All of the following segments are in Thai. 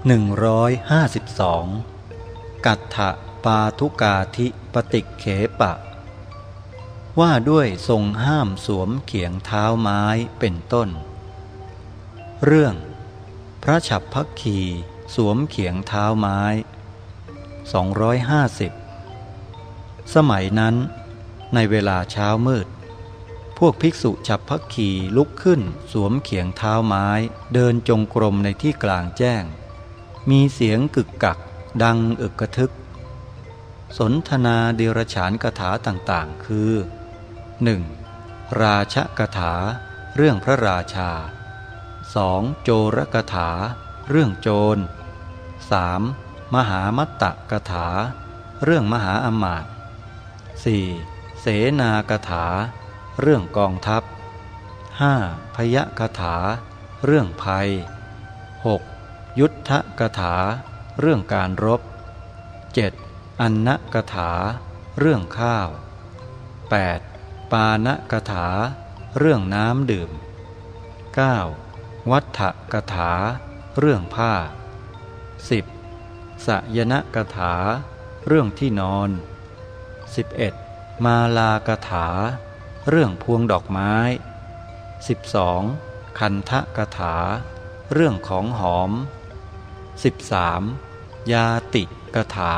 152 กัตถะปาทุกาธิปฏิเขปะ ว่าด้วยทรงห้ามสวมเขียงเท้าไม้เป็นต้น เรื่อง พระฉับพักคีสวมเขียงเท้าไม้ 250 สมัยนั้น ในเวลาเช้ามืด พวกภิกษุฉับพักคีลุกขึ้นสวมเขียงเท้าไม้เดินจงกรมในที่กลางแจ้ง มีเสียงกึกกัก ดังอึกกระทึก สนทนาเดรฉานกถาต่างๆ คือ 1. ราชกถา เรื่องพระราชา 2. โจรกถา เรื่องโจร 3. มหามัตตกถา เรื่องมหาอมาตย์ 4. เสนากถา เรื่องกองทัพ 5. พยกถา เรื่องภัย 6. ยุทธกถา เรื่องการรบ 7. อันนกถา เรื่องข้าว 8. ปานกถา เรื่องน้ำดื่ม 9. วัฏฐกถา เรื่องผ้า 10. สยนกถา เรื่องที่นอน 11. มาลากถา เรื่องพวงดอกไม้ 12. คันทะกถา เรื่องของหอม 13. ยาติกถา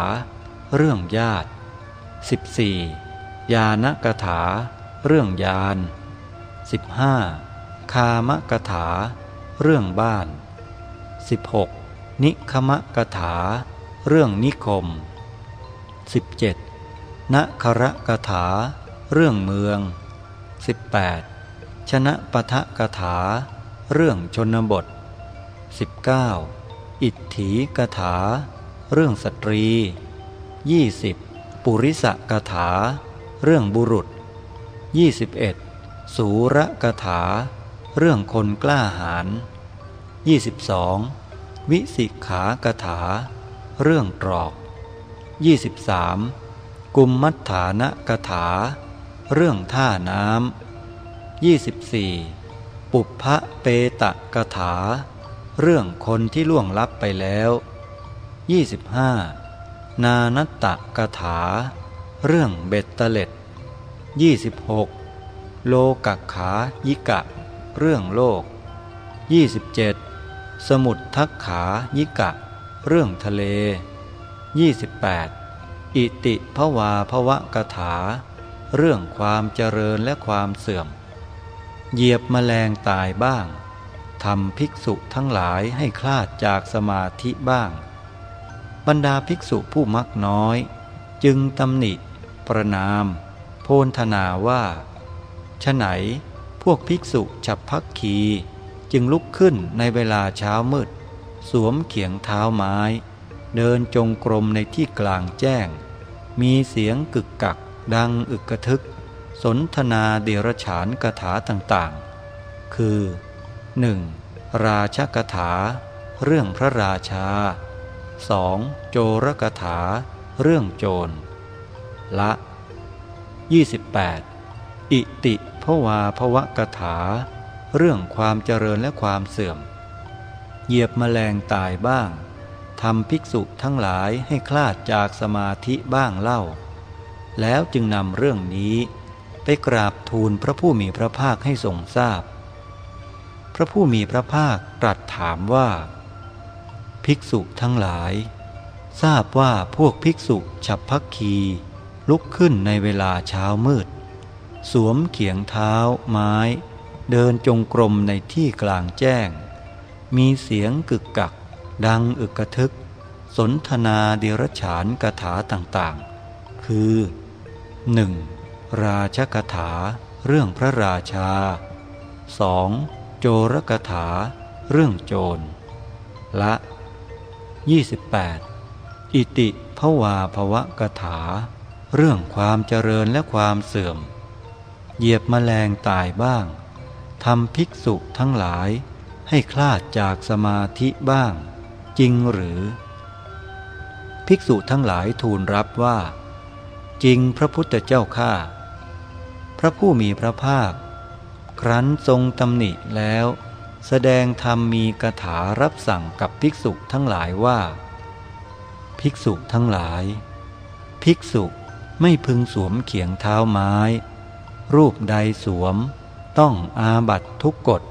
เรื่องญาติ 14. ยานกถา เรื่องยาน 15. คามกถา เรื่องบ้าน 16. นิคมกถา เรื่องนิคม 17. นครกถา เรื่องเมือง 18. ชนะปะทะกถา เรื่องชนบท 19. อิทถีกถา เรื่องสตรี 20. ปุริสกถา เรื่องบุรุษ 21. สูรกถา เรื่องคนกล้าหาญ 22. วิสิกขากถา เรื่องตรอก 23. กุมมัฏฐานะกถา เรื่องท่าน้ำ 24. ปุพพะเปตะกถา เรื่องคนที่ล่วงลับไปแล้ว 25. นานัตตะกถา เรื่องเบ็ดเตล็ด 26. โลกักขายิกะ เรื่องโลก 27. สมุดทักขายิกะ เรื่องทะเล 28. อิติภวาภวะกถา เรื่องความเจริญและความเสื่อม เหยียบแมลงตายบ้าง ทำภิกษุทั้งหลายให้คลาดจากสมาธิบ้าง บรรดาภิกษุผู้มักน้อย จึงตำหนิ ประนาม โพนธนาว่าฉไหน พวกภิกษุฉับพักขีจึงลุกขึ้นในเวลาเช้ามืด สวมเขียงเท้าไม้ เดินจงกรมในที่กลางแจ้ง มีเสียงกึกกักดังอึกกระทึก สนทนาเดรฉานกถาต่างๆ คือ 1. ราชกถา เรื่องพระราชา 2. โจรกถา เรื่องโจร ละ 28. อิติภวาภวะกถา เรื่องความเจริญและความเสื่อม เหยียบแมลงตายบ้างทำภิกษุทั้งหลายให้คลาดจากสมาธิบ้างเล่า แล้วจึงนำเรื่องนี้ ไปกราบทูลพระผู้มีพระภาคให้ทรงทราบพ พระผู้มีพระภาคตรัสถามว่า ภิกษุทั้งหลาย ทราบว่าพวกภิกษุฉับพักคีลุกขึ้นในเวลาเช้ามืด สวมเขียงเท้าไม้ เดินจงกรมในที่กลางแจ้ง มีเสียงกึกกัก ดังอึกกระทึก สนทนาเดรฉานกถาต่างๆ คือ 1. ราชกถา เรื่องพระราชา 2. โจรกถา เรื่องโจร ละ 28. อิติภวาภวะกถา เรื่องความเจริญและความเสื่อม เหยียบมแมลงตายบ้างทำภิกษุทั้งหลาย ให้คลาดจากสมาธิบ้าง จริงหรือ ภิกษุทั้งหลายทูลรับว่า จริงพระพุทธเจ้าข้าพระผู้มีพระภาค ครั้นทรงตำหนิแล้ว แสดงธรรมมีกถารับสั่งกับภิกษุทั้งหลายว่า ภิกษุทั้งหลาย ภิกษุไม่พึงสวมเขียงเท้าไม้ รูปใดสวม ต้องอาบัตทุกกฎ